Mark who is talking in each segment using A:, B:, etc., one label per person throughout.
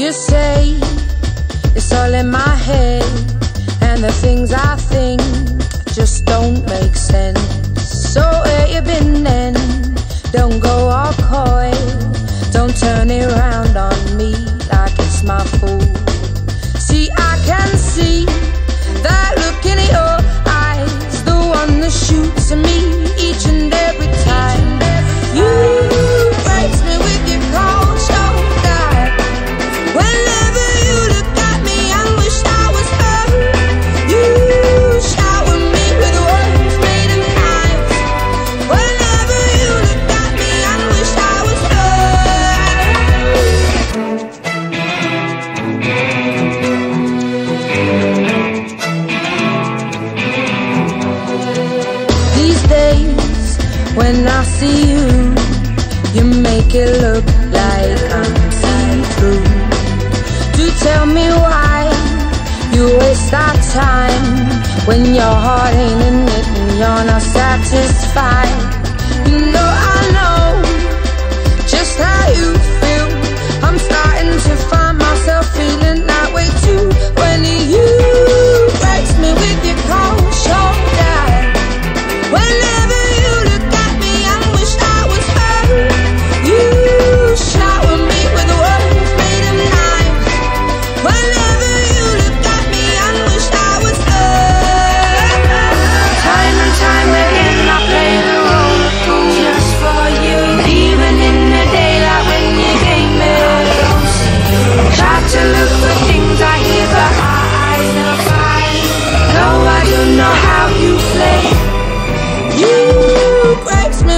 A: You say it's all in my head, and the things I think just don't make sense. So where you been then? Don't go all coy. Don't turn it around on me like it's my fault. When I see you, you make it look like I'm see through. Do tell me why you waste our time when your heart ain't in it and you're not satisfied. You know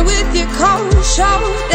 A: with your cold shoulder.